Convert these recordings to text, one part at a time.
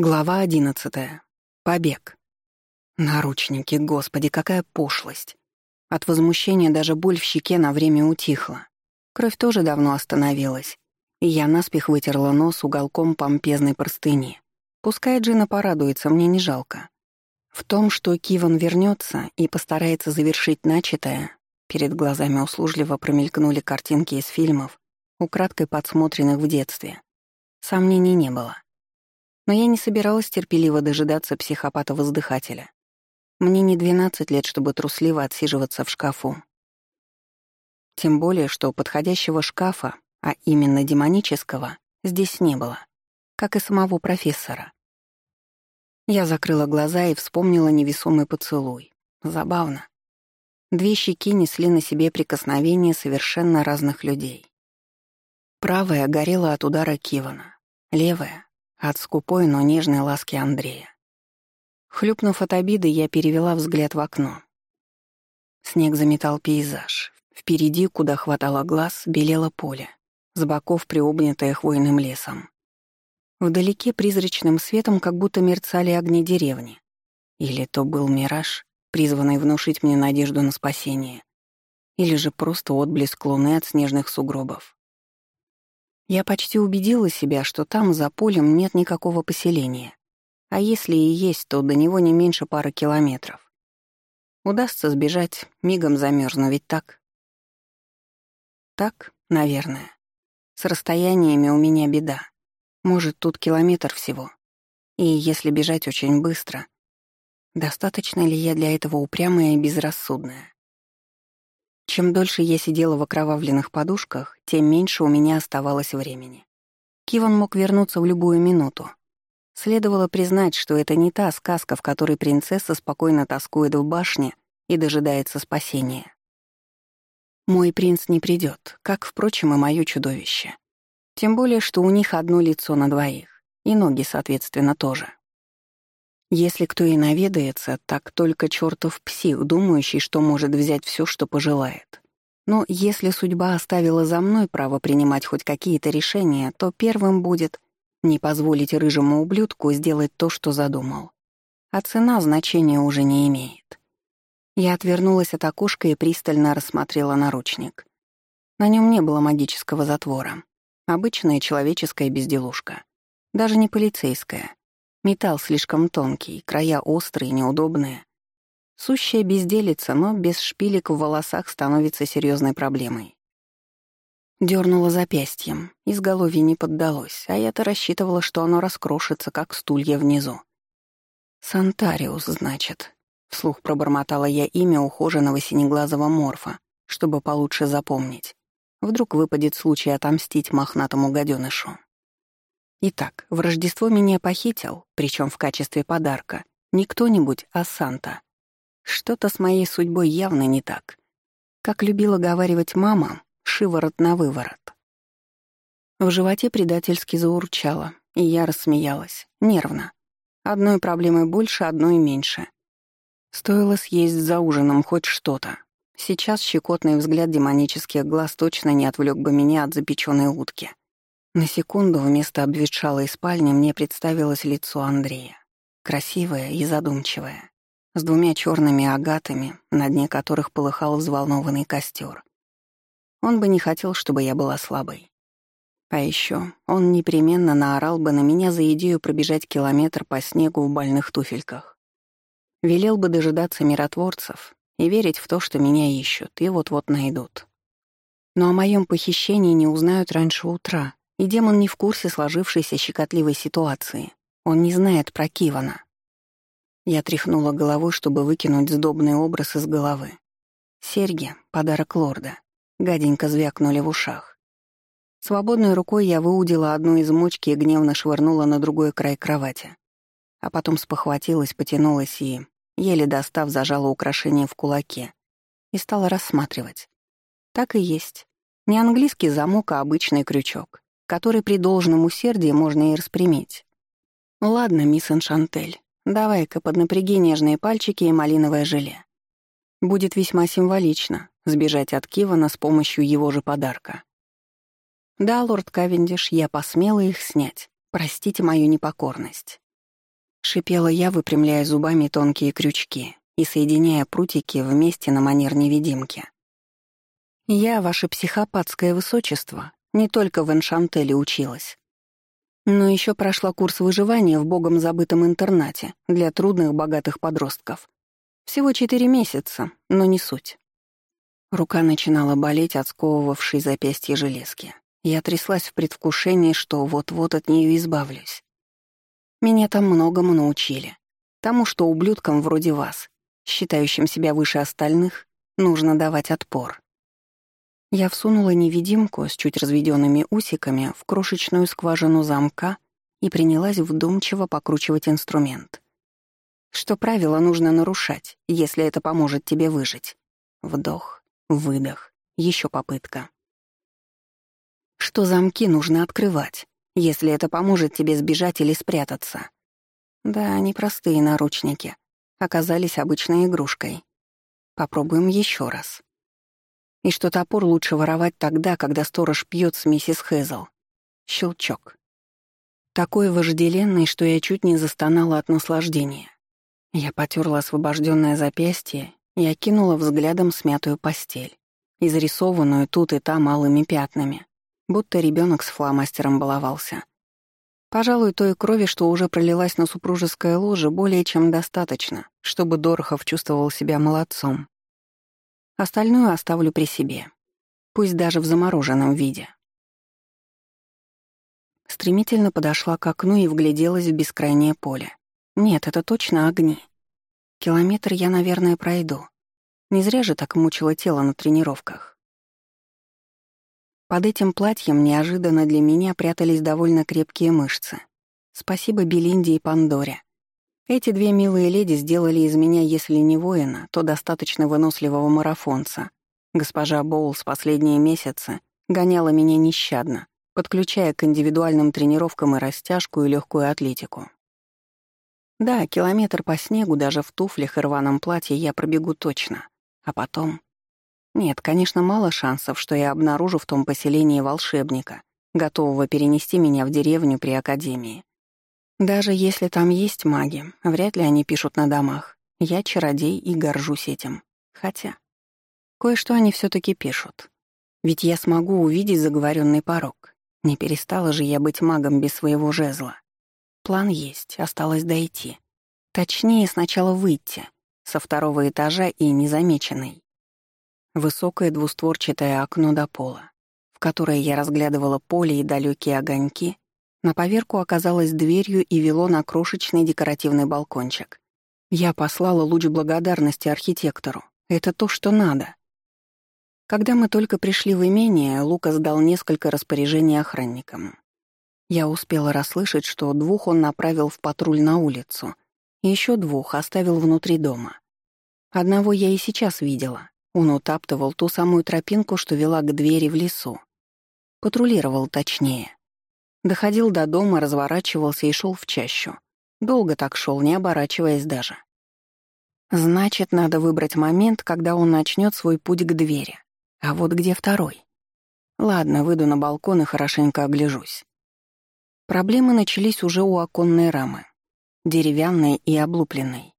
Глава одиннадцатая. Побег. Наручники, господи, какая пошлость. От возмущения даже боль в щеке на время утихла. Кровь тоже давно остановилась, и я наспех вытерла нос уголком помпезной простыни. Пускай Джина порадуется, мне не жалко. В том, что Киван вернется и постарается завершить начатое, перед глазами услужливо промелькнули картинки из фильмов, украдкой подсмотренных в детстве. Сомнений не было. Но я не собиралась терпеливо дожидаться психопата-воздыхателя. Мне не 12 лет, чтобы трусливо отсиживаться в шкафу. Тем более, что подходящего шкафа, а именно демонического, здесь не было, как и самого профессора. Я закрыла глаза и вспомнила невесомый поцелуй. Забавно. Две щеки несли на себе прикосновения совершенно разных людей. Правая горела от удара Кивана, левая от скупой, но нежной ласки Андрея. Хлюпнув от обиды, я перевела взгляд в окно. Снег заметал пейзаж. Впереди, куда хватало глаз, белело поле, с боков приобнятое хвойным лесом. Вдалеке призрачным светом как будто мерцали огни деревни. Или то был мираж, призванный внушить мне надежду на спасение, или же просто отблеск луны от снежных сугробов. Я почти убедила себя, что там, за полем, нет никакого поселения. А если и есть, то до него не меньше пары километров. Удастся сбежать, мигом замерзну, ведь так? Так, наверное. С расстояниями у меня беда. Может, тут километр всего. И если бежать очень быстро, достаточно ли я для этого упрямая и безрассудная? Чем дольше я сидела в окровавленных подушках, тем меньше у меня оставалось времени. Киван мог вернуться в любую минуту. Следовало признать, что это не та сказка, в которой принцесса спокойно тоскует в башне и дожидается спасения. Мой принц не придет, как, впрочем, и мое чудовище. Тем более, что у них одно лицо на двоих, и ноги, соответственно, тоже. Если кто и наведается, так только чертов псих, думающий, что может взять все, что пожелает. Но если судьба оставила за мной право принимать хоть какие-то решения, то первым будет не позволить рыжему ублюдку сделать то, что задумал. А цена значения уже не имеет. Я отвернулась от окошка и пристально рассмотрела наручник. На нем не было магического затвора. Обычная человеческая безделушка. Даже не полицейская. Металл слишком тонкий, края острые, неудобные. Сущая безделица, но без шпилек в волосах становится серьезной проблемой. Дёрнула запястьем, изголовье не поддалось, а я-то рассчитывала, что оно раскрошится, как стулья внизу. «Сантариус, значит», — вслух пробормотала я имя ухоженного синеглазого морфа, чтобы получше запомнить. Вдруг выпадет случай отомстить мохнатому гаденышу. Итак, в Рождество меня похитил, причем в качестве подарка, не кто-нибудь, а Санта. Что-то с моей судьбой явно не так. Как любила говаривать мама, шиворот на выворот. В животе предательски заурчало, и я рассмеялась, нервно. Одной проблемой больше, одной меньше. Стоило съесть за ужином хоть что-то. Сейчас щекотный взгляд демонических глаз точно не отвлек бы меня от запеченной утки. На секунду вместо обветшалой спальни мне представилось лицо Андрея. Красивое и задумчивое, с двумя черными агатами, на дне которых полыхал взволнованный костер. Он бы не хотел, чтобы я была слабой. А еще он непременно наорал бы на меня за идею пробежать километр по снегу в больных туфельках. Велел бы дожидаться миротворцев и верить в то, что меня ищут и вот-вот найдут. Но о моем похищении не узнают раньше утра, и демон не в курсе сложившейся щекотливой ситуации. Он не знает про Кивана. Я тряхнула головой, чтобы выкинуть сдобный образ из головы. Серьги — подарок лорда. Гаденько звякнули в ушах. Свободной рукой я выудила одну из мочки и гневно швырнула на другой край кровати. А потом спохватилась, потянулась и, еле достав, зажала украшение в кулаке и стала рассматривать. Так и есть. Не английский замок, а обычный крючок который при должном усердии можно и распрямить. «Ладно, мисс Эншантель, давай-ка поднапряги нежные пальчики и малиновое желе. Будет весьма символично сбежать от Кивана с помощью его же подарка. Да, лорд Кавендиш, я посмела их снять. Простите мою непокорность. Шипела я, выпрямляя зубами тонкие крючки и соединяя прутики вместе на манер невидимки. Я, ваше психопатское высочество, не только в Эншантеле училась, но еще прошла курс выживания в богом забытом интернате для трудных богатых подростков. Всего четыре месяца, но не суть. Рука начинала болеть от сковывавшей запястье железки. Я тряслась в предвкушении, что вот-вот от нее избавлюсь. Меня там многому научили. Тому, что ублюдкам вроде вас, считающим себя выше остальных, нужно давать отпор. Я всунула невидимку с чуть разведенными усиками в крошечную скважину замка и принялась вдумчиво покручивать инструмент. Что правило нужно нарушать, если это поможет тебе выжить. Вдох, выдох, еще попытка. Что замки нужно открывать, если это поможет тебе сбежать или спрятаться. Да, непростые наручники. Оказались обычной игрушкой. Попробуем еще раз и что топор лучше воровать тогда, когда сторож пьет с миссис Хэзл. Щелчок. Такой вожделенный, что я чуть не застонала от наслаждения. Я потерла освобожденное запястье и окинула взглядом смятую постель, изрисованную тут и там малыми пятнами, будто ребенок с фломастером баловался. Пожалуй, той крови, что уже пролилась на супружеское ложе, более чем достаточно, чтобы Дорохов чувствовал себя молодцом. Остальное оставлю при себе. Пусть даже в замороженном виде. Стремительно подошла к окну и вгляделась в бескрайнее поле. Нет, это точно огни. Километр я, наверное, пройду. Не зря же так мучило тело на тренировках. Под этим платьем неожиданно для меня прятались довольно крепкие мышцы. Спасибо Белинде и Пандоре. Эти две милые леди сделали из меня, если не воина, то достаточно выносливого марафонца. Госпожа Боулс последние месяцы гоняла меня нещадно, подключая к индивидуальным тренировкам и растяжку, и легкую атлетику. Да, километр по снегу даже в туфлях и рваном платье я пробегу точно. А потом... Нет, конечно, мало шансов, что я обнаружу в том поселении волшебника, готового перенести меня в деревню при Академии. Даже если там есть маги, вряд ли они пишут на домах. Я чародей и горжусь этим. Хотя, кое-что они все таки пишут. Ведь я смогу увидеть заговоренный порог. Не перестала же я быть магом без своего жезла. План есть, осталось дойти. Точнее, сначала выйти со второго этажа и незамеченной. Высокое двустворчатое окно до пола, в которое я разглядывала поле и далекие огоньки, на поверку оказалось дверью и вело на крошечный декоративный балкончик. Я послала луч благодарности архитектору. Это то, что надо. Когда мы только пришли в имение, Лукас дал несколько распоряжений охранникам. Я успела расслышать, что двух он направил в патруль на улицу, еще двух оставил внутри дома. Одного я и сейчас видела. Он утаптывал ту самую тропинку, что вела к двери в лесу. Патрулировал точнее. Доходил до дома, разворачивался и шел в чащу. Долго так шел, не оборачиваясь даже. Значит, надо выбрать момент, когда он начнет свой путь к двери. А вот где второй? Ладно, выйду на балкон и хорошенько огляжусь. Проблемы начались уже у оконной рамы. Деревянной и облупленной.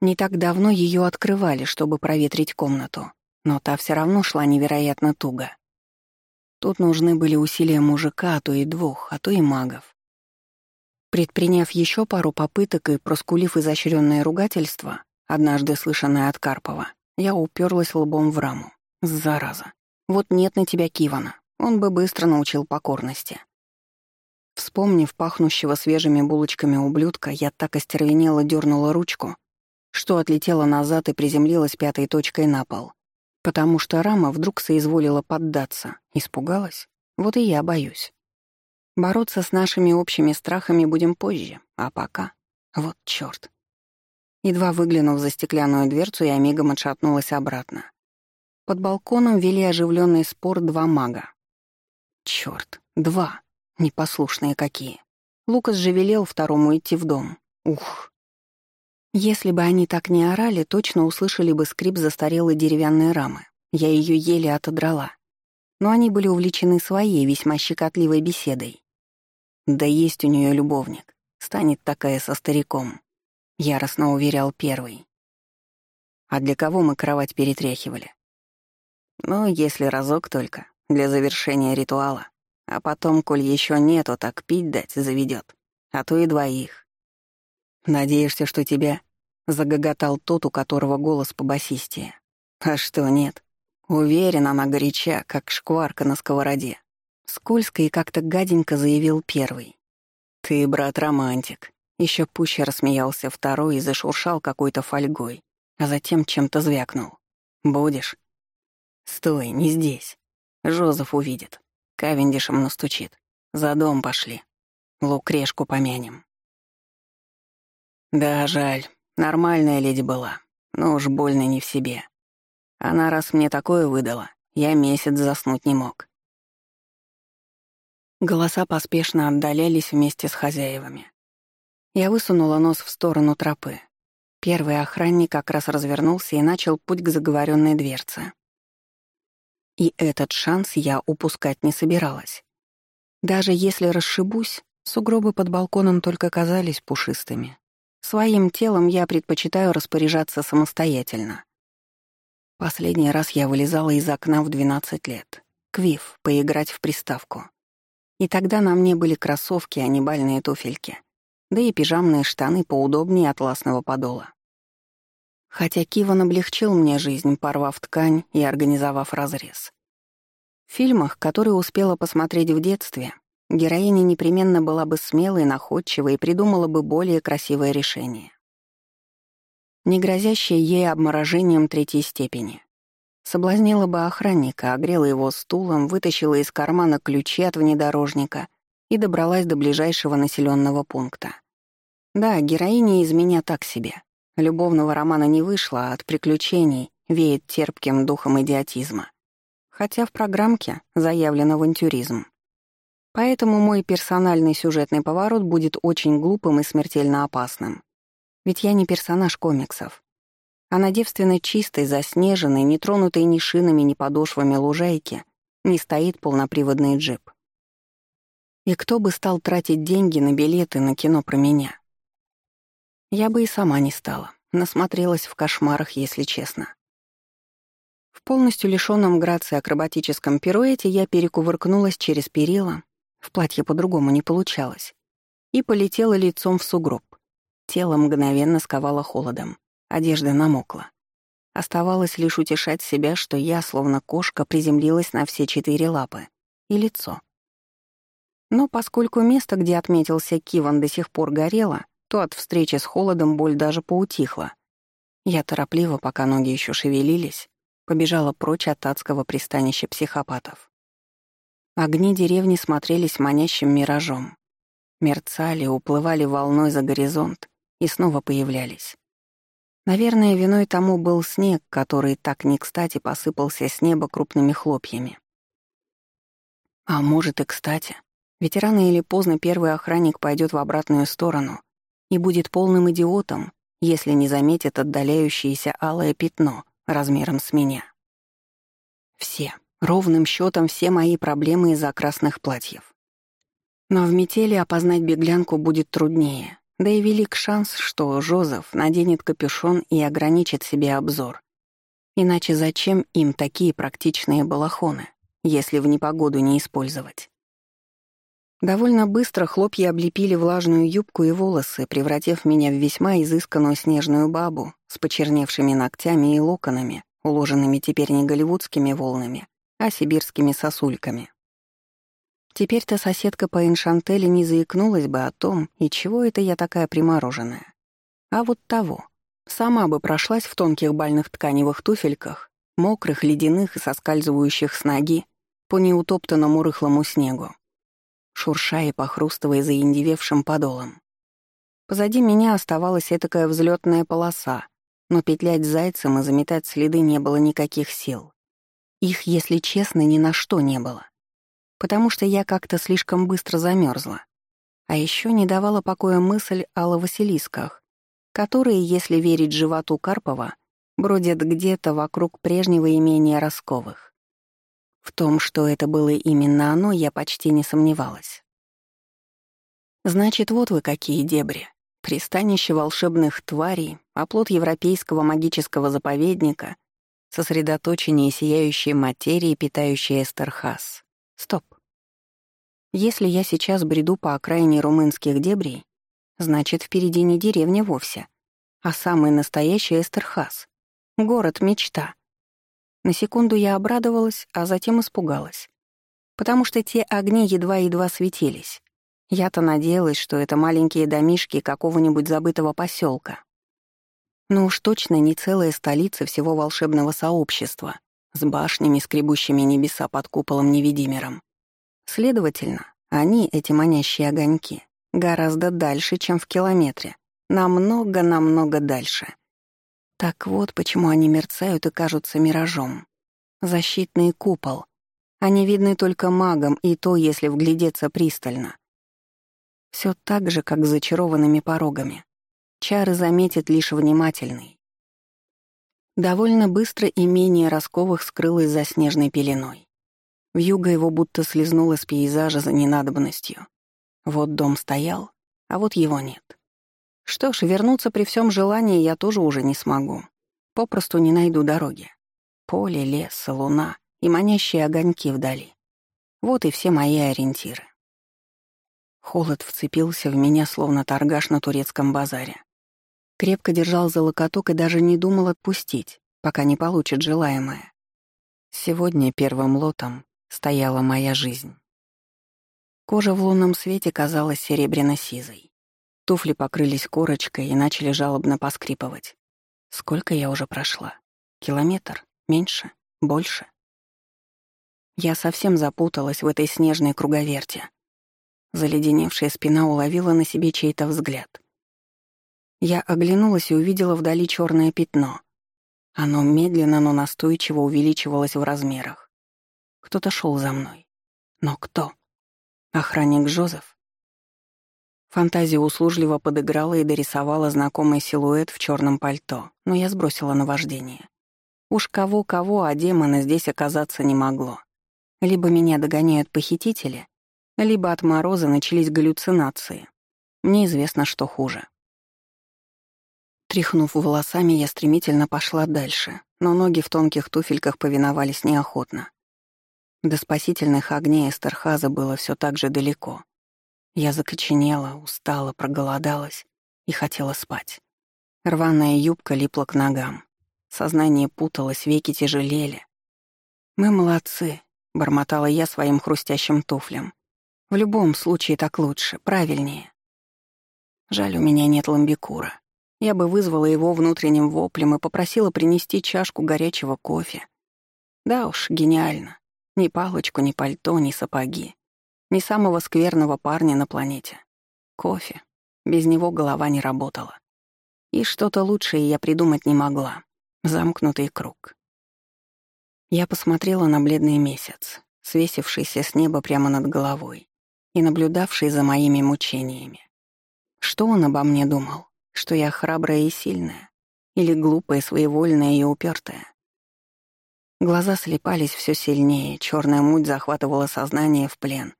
Не так давно ее открывали, чтобы проветрить комнату, но та все равно шла невероятно туго. Тут нужны были усилия мужика, а то и двух, а то и магов. Предприняв еще пару попыток и проскулив изощренное ругательство, однажды слышанное от Карпова, я уперлась лбом в раму. Зараза. Вот нет на тебя Кивана. Он бы быстро научил покорности. Вспомнив пахнущего свежими булочками ублюдка, я так остервенело дернула ручку, что отлетела назад и приземлилась пятой точкой на пол. Потому что рама вдруг соизволила поддаться. Испугалась? Вот и я боюсь. Бороться с нашими общими страхами будем позже, а пока... Вот чёрт. Едва выглянув за стеклянную дверцу, я мигом отшатнулась обратно. Под балконом вели оживленный спор два мага. Чёрт, два. Непослушные какие. Лукас же велел второму идти в дом. Ух. Если бы они так не орали, точно услышали бы скрип застарелой деревянной рамы. Я ее еле отодрала. Но они были увлечены своей весьма щекотливой беседой. Да есть у нее любовник. Станет такая со стариком. — яростно уверял первый. «А для кого мы кровать перетряхивали?» «Ну, если разок только, для завершения ритуала. А потом, коль еще нету, так пить дать заведет, а то и двоих». «Надеешься, что тебя...» — загоготал тот, у которого голос побасистее. «А что нет? Уверен, она горяча, как шкварка на сковороде». Скользко и как-то гаденько заявил первый. «Ты, брат, романтик». Еще пуще рассмеялся второй и зашуршал какой-то фольгой, а затем чем-то звякнул. «Будешь?» «Стой, не здесь. Жозеф увидит. Кавендишем настучит. За дом пошли. Лукрешку помянем». «Да, жаль. Нормальная леди была. Но уж больно не в себе. Она раз мне такое выдала, я месяц заснуть не мог. Голоса поспешно отдалялись вместе с хозяевами. Я высунула нос в сторону тропы. Первый охранник как раз развернулся и начал путь к заговоренной дверце. И этот шанс я упускать не собиралась. Даже если расшибусь, сугробы под балконом только казались пушистыми. Своим телом я предпочитаю распоряжаться самостоятельно. Последний раз я вылезала из окна в 12 лет. Квив, поиграть в приставку. И тогда на мне были кроссовки, а не бальные туфельки. Да и пижамные штаны поудобнее атласного подола. Хотя Киван облегчил мне жизнь, порвав ткань и организовав разрез. В фильмах, которые успела посмотреть в детстве, героиня непременно была бы смелой, находчивой и придумала бы более красивое решение. Не грозящее ей обморожением третьей степени. Соблазнила бы охранника, огрела его стулом, вытащила из кармана ключи от внедорожника и добралась до ближайшего населенного пункта. Да, героиня из меня так себе. Любовного романа не вышло, а от приключений веет терпким духом идиотизма. Хотя в программке заявлен авантюризм. Поэтому мой персональный сюжетный поворот будет очень глупым и смертельно опасным. Ведь я не персонаж комиксов а на девственно чистой, заснеженной, не тронутой ни шинами, ни подошвами лужайки не стоит полноприводный джип. И кто бы стал тратить деньги на билеты на кино про меня? Я бы и сама не стала, насмотрелась в кошмарах, если честно. В полностью лишённом грации акробатическом пируэте я перекувыркнулась через перила, в платье по-другому не получалось, и полетела лицом в сугроб. Тело мгновенно сковало холодом. Одежда намокла. Оставалось лишь утешать себя, что я, словно кошка, приземлилась на все четыре лапы. И лицо. Но поскольку место, где отметился Киван, до сих пор горело, то от встречи с холодом боль даже поутихла. Я торопливо, пока ноги еще шевелились, побежала прочь от адского пристанища психопатов. Огни деревни смотрелись манящим миражом. Мерцали, уплывали волной за горизонт и снова появлялись. Наверное, виной тому был снег, который так не кстати посыпался с неба крупными хлопьями. А может и кстати, ведь рано или поздно первый охранник пойдет в обратную сторону и будет полным идиотом, если не заметит отдаляющееся алое пятно размером с меня. Все, ровным счетом все мои проблемы из-за красных платьев. Но в метели опознать беглянку будет труднее, да и велик шанс, что Жозеф наденет капюшон и ограничит себе обзор. Иначе зачем им такие практичные балахоны, если в непогоду не использовать? Довольно быстро хлопья облепили влажную юбку и волосы, превратив меня в весьма изысканную снежную бабу с почерневшими ногтями и локонами, уложенными теперь не голливудскими волнами, а сибирскими сосульками. Теперь-то соседка по Эншантеле не заикнулась бы о том, и чего это я такая примороженная. А вот того. Сама бы прошлась в тонких бальных тканевых туфельках, мокрых, ледяных и соскальзывающих с ноги по неутоптанному рыхлому снегу, шуршая и похрустывая заиндевевшим подолом. Позади меня оставалась этакая взлетная полоса, но петлять зайцем и заметать следы не было никаких сил. Их, если честно, ни на что не было потому что я как-то слишком быстро замерзла. А еще не давала покоя мысль о лавасилисках, которые, если верить животу Карпова, бродят где-то вокруг прежнего имения Росковых. В том, что это было именно оно, я почти не сомневалась. «Значит, вот вы какие дебри. Пристанище волшебных тварей, оплот европейского магического заповедника, сосредоточение сияющей материи, питающей Эстерхас. Стоп. Если я сейчас бреду по окраине румынских дебрей, значит, впереди не деревня вовсе, а самый настоящий Эстерхас. Город-мечта. На секунду я обрадовалась, а затем испугалась. Потому что те огни едва-едва светились. Я-то надеялась, что это маленькие домишки какого-нибудь забытого поселка. Но уж точно не целая столица всего волшебного сообщества с башнями, скребущими небеса под куполом невидимером. Следовательно, они, эти манящие огоньки, гораздо дальше, чем в километре. Намного-намного дальше. Так вот, почему они мерцают и кажутся миражом. Защитный купол. Они видны только магам, и то, если вглядеться пристально. Все так же, как с зачарованными порогами. Чары заметит лишь внимательный. Довольно быстро имение Росковых скрылось за снежной пеленой. Вьюга его будто слезнула с пейзажа за ненадобностью. Вот дом стоял, а вот его нет. Что ж, вернуться при всем желании я тоже уже не смогу. Попросту не найду дороги. Поле, лес, луна и манящие огоньки вдали. Вот и все мои ориентиры. Холод вцепился в меня, словно торгаш на турецком базаре. Крепко держал за локоток и даже не думал отпустить, пока не получит желаемое. Сегодня первым лотом стояла моя жизнь. Кожа в лунном свете казалась серебряно-сизой. Туфли покрылись корочкой и начали жалобно поскрипывать. Сколько я уже прошла? Километр? Меньше? Больше? Я совсем запуталась в этой снежной круговерте. Заледеневшая спина уловила на себе чей-то взгляд. Я оглянулась и увидела вдали черное пятно. Оно медленно, но настойчиво увеличивалось в размерах. Кто-то шел за мной. Но кто? Охранник Жозеф? Фантазия услужливо подыграла и дорисовала знакомый силуэт в черном пальто, но я сбросила наваждение. Уж кого-кого, а демона здесь оказаться не могло. Либо меня догоняют похитители, либо от мороза начались галлюцинации. Мне известно, что хуже. Тряхнув волосами, я стремительно пошла дальше, но ноги в тонких туфельках повиновались неохотно. До спасительных огней Эстерхаза было все так же далеко. Я закоченела, устала, проголодалась и хотела спать. Рваная юбка липла к ногам. Сознание путалось, веки тяжелели. «Мы молодцы», — бормотала я своим хрустящим туфлям. В любом случае так лучше, правильнее. Жаль, у меня нет ламбикура. Я бы вызвала его внутренним воплем и попросила принести чашку горячего кофе. Да уж, гениально. Ни палочку, ни пальто, ни сапоги. Ни самого скверного парня на планете. Кофе. Без него голова не работала. И что-то лучшее я придумать не могла. Замкнутый круг. Я посмотрела на бледный месяц, свесившийся с неба прямо над головой и наблюдавший за моими мучениями. Что он обо мне думал? Что я храбрая и сильная? Или глупая, своевольная и упертая? Глаза слепались все сильнее, черная муть захватывала сознание в плен.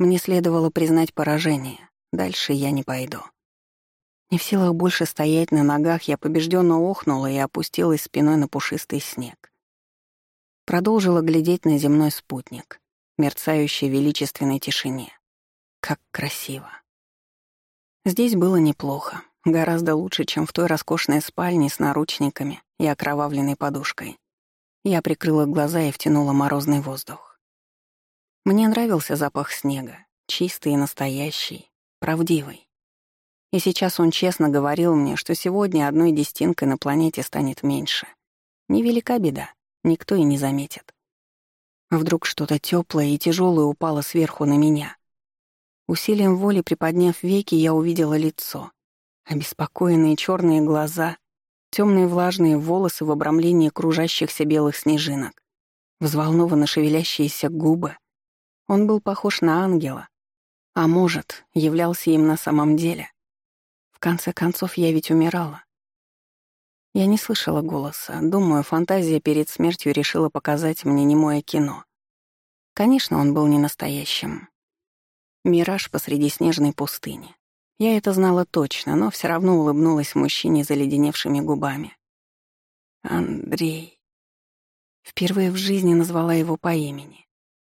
Мне следовало признать поражение. Дальше я не пойду. Не в силах больше стоять на ногах, я побежденно охнула и опустилась спиной на пушистый снег. Продолжила глядеть на земной спутник, мерцающий в величественной тишине. Как красиво. Здесь было неплохо, гораздо лучше, чем в той роскошной спальне с наручниками и окровавленной подушкой. Я прикрыла глаза и втянула морозный воздух. Мне нравился запах снега, чистый и настоящий, правдивый. И сейчас он честно говорил мне, что сегодня одной десятинкой на планете станет меньше. Невелика беда, никто и не заметит. Вдруг что-то теплое и тяжелое упало сверху на меня. Усилием воли приподняв веки, я увидела лицо. Обеспокоенные черные глаза, темные влажные волосы в обрамлении кружащихся белых снежинок, взволнованно шевелящиеся губы. Он был похож на ангела. А может, являлся им на самом деле. В конце концов, я ведь умирала. Я не слышала голоса. Думаю, фантазия перед смертью решила показать мне немое кино. Конечно, он был не настоящим. Мираж посреди снежной пустыни. Я это знала точно, но все равно улыбнулась мужчине заледеневшими губами. Андрей. Впервые в жизни назвала его по имени.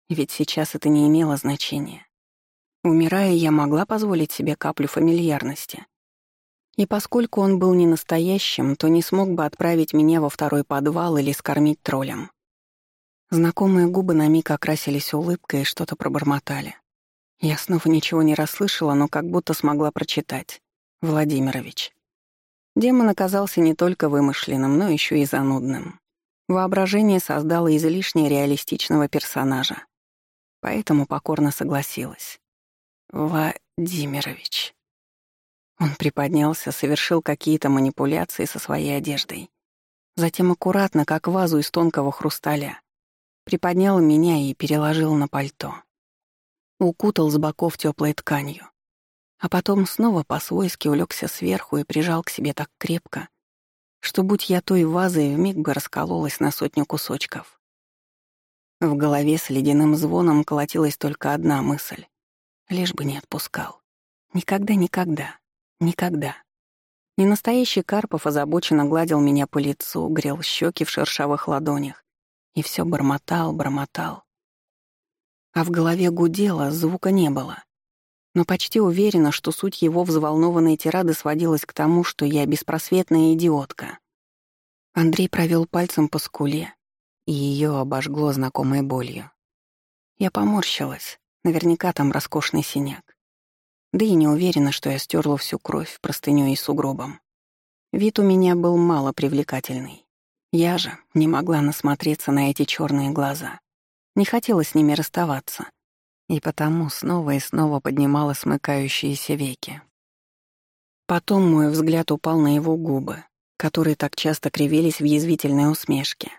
Ведь сейчас это не имело значения. Умирая, я могла позволить себе каплю фамильярности. И поскольку он был не настоящим, то не смог бы отправить меня во второй подвал или скормить троллем. Знакомые губы на миг окрасились улыбкой и что-то пробормотали. Я снова ничего не расслышала, но как будто смогла прочитать. Владимирович. Демон оказался не только вымышленным, но еще и занудным. Воображение создало излишне реалистичного персонажа. Поэтому покорно согласилась. Владимирович. Он приподнялся, совершил какие-то манипуляции со своей одеждой. Затем аккуратно, как вазу из тонкого хрусталя, приподнял меня и переложил на пальто. Укутал с боков теплой тканью. А потом снова по-свойски улегся сверху и прижал к себе так крепко, что, будь я той вазой, вмиг бы раскололась на сотню кусочков. В голове с ледяным звоном колотилась только одна мысль. Лишь бы не отпускал. Никогда-никогда. Никогда. Ненастоящий Карпов озабоченно гладил меня по лицу, грел щеки в шершавых ладонях и все бормотал, бормотал. А в голове гудело, звука не было. Но почти уверена, что суть его взволнованной тирады сводилась к тому, что я беспросветная идиотка. Андрей провел пальцем по скуле, и ее обожгло знакомой болью. Я поморщилась, наверняка там роскошный синяк. Да и не уверена, что я стерла всю кровь простынёй и сугробом. Вид у меня был мало привлекательный. Я же не могла насмотреться на эти черные глаза. Не хотела с ними расставаться. И потому снова и снова поднимала смыкающиеся веки. Потом мой взгляд упал на его губы, которые так часто кривились в язвительной усмешке.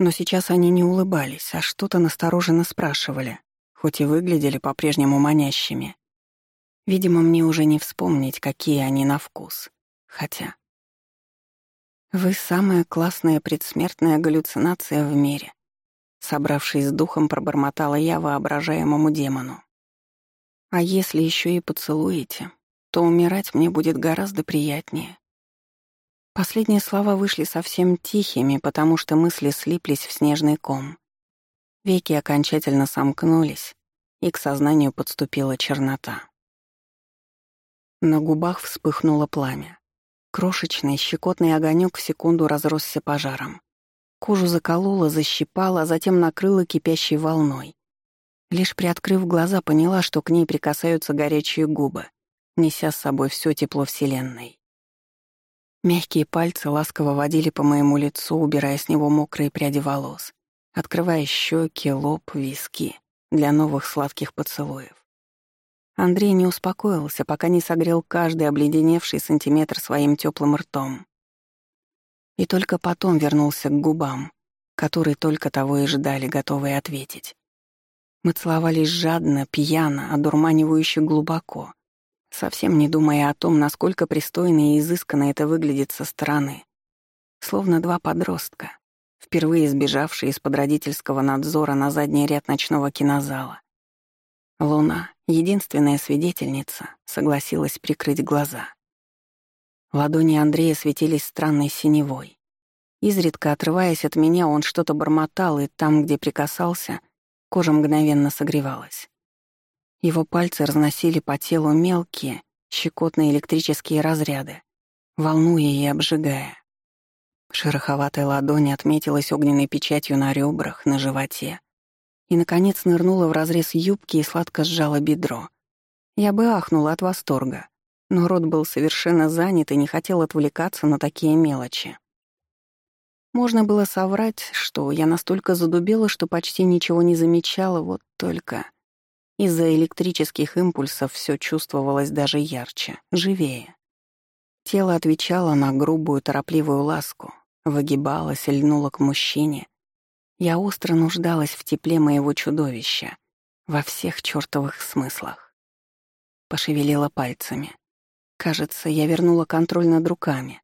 Но сейчас они не улыбались, а что-то настороженно спрашивали, хоть и выглядели по-прежнему манящими. Видимо, мне уже не вспомнить, какие они на вкус. Хотя... Вы самая классная предсмертная галлюцинация в мире. Собравшись с духом, пробормотала я воображаемому демону. А если еще и поцелуете, то умирать мне будет гораздо приятнее. Последние слова вышли совсем тихими, потому что мысли слиплись в снежный ком. Веки окончательно сомкнулись, и к сознанию подступила чернота. На губах вспыхнуло пламя. Крошечный щекотный огонек в секунду разросся пожаром. Кожу заколола, защипала, а затем накрыла кипящей волной. Лишь приоткрыв глаза, поняла, что к ней прикасаются горячие губы, неся с собой все тепло Вселенной. Мягкие пальцы ласково водили по моему лицу, убирая с него мокрые пряди волос, открывая щеки, лоб, виски для новых сладких поцелуев. Андрей не успокоился, пока не согрел каждый обледеневший сантиметр своим теплым ртом. И только потом вернулся к губам, которые только того и ждали, готовые ответить. Мы целовались жадно, пьяно, одурманивающе глубоко, совсем не думая о том, насколько пристойно и изысканно это выглядит со стороны. Словно два подростка, впервые сбежавшие из-под родительского надзора на задний ряд ночного кинозала. Луна, единственная свидетельница, согласилась прикрыть глаза. Ладони Андрея светились странной синевой. Изредка отрываясь от меня, он что-то бормотал, и там, где прикасался, кожа мгновенно согревалась. Его пальцы разносили по телу мелкие, щекотные электрические разряды, волнуя и обжигая. Шероховатая ладонь отметилась огненной печатью на ребрах, на животе, и, наконец, нырнула в разрез юбки и сладко сжала бедро. Я бы ахнула от восторга, но рот был совершенно занят и не хотел отвлекаться на такие мелочи. Можно было соврать, что я настолько задубела, что почти ничего не замечала, вот только из-за электрических импульсов все чувствовалось даже ярче, живее. Тело отвечало на грубую, торопливую ласку, выгибалось льнуло к мужчине, я остро нуждалась в тепле моего чудовища, во всех чертовых смыслах. Пошевелила пальцами. Кажется, я вернула контроль над руками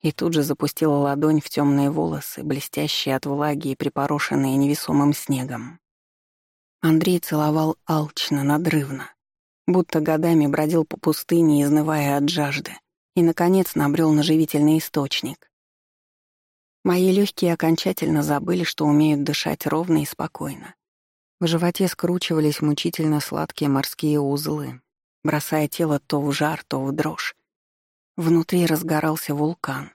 и тут же запустила ладонь в темные волосы, блестящие от влаги и припорошенные невесомым снегом. Андрей целовал алчно, надрывно. Будто годами бродил по пустыне, изнывая от жажды, и, наконец, набрел на живительный источник. Мои легкие окончательно забыли, что умеют дышать ровно и спокойно. В животе скручивались мучительно сладкие морские узлы, бросая тело то в жар, то в дрожь. Внутри разгорался вулкан.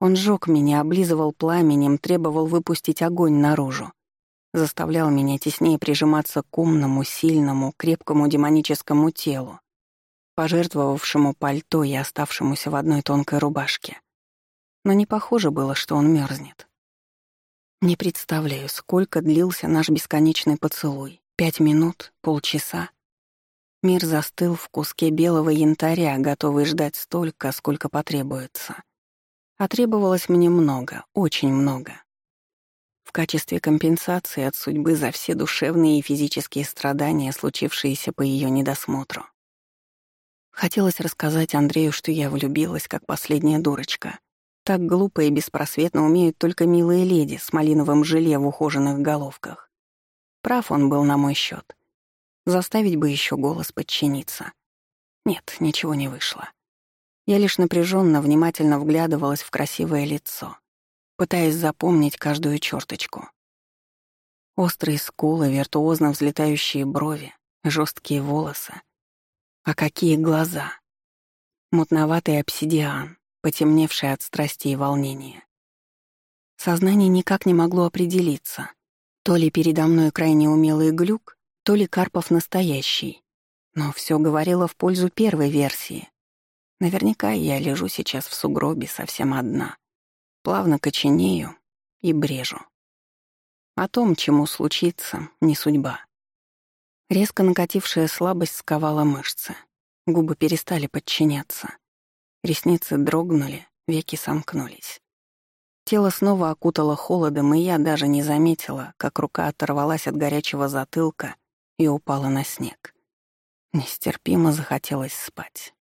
Он жёг меня, облизывал пламенем, требовал выпустить огонь наружу. Заставлял меня теснее прижиматься к умному, сильному, крепкому демоническому телу, пожертвовавшему пальто и оставшемуся в одной тонкой рубашке. Но не похоже было, что он мерзнет. Не представляю, сколько длился наш бесконечный поцелуй. Пять минут, полчаса. Мир застыл в куске белого янтаря, готовый ждать столько, сколько потребуется. А требовалось мне много, очень много. В качестве компенсации от судьбы за все душевные и физические страдания, случившиеся по ее недосмотру. Хотелось рассказать Андрею, что я влюбилась, как последняя дурочка. Так глупо и беспросветно умеют только милые леди с малиновым желе в ухоженных головках. Прав он был на мой счет. Заставить бы еще голос подчиниться. Нет, ничего не вышло. Я лишь напряженно, внимательно вглядывалась в красивое лицо, пытаясь запомнить каждую черточку. Острые скулы, виртуозно взлетающие брови, жесткие волосы. А какие глаза! Мутноватый обсидиан, потемневший от страсти и волнения. Сознание никак не могло определиться. То ли передо мной крайне умелый глюк, то ли Карпов настоящий. Но все говорило в пользу первой версии. Наверняка я лежу сейчас в сугробе совсем одна. Плавно коченею и брежу. О том, чему случится, не судьба. Резко накатившая слабость сковала мышцы. Губы перестали подчиняться. Ресницы дрогнули, веки сомкнулись. Тело снова окутало холодом, и я даже не заметила, как рука оторвалась от горячего затылка и упала на снег. Нестерпимо захотелось спать.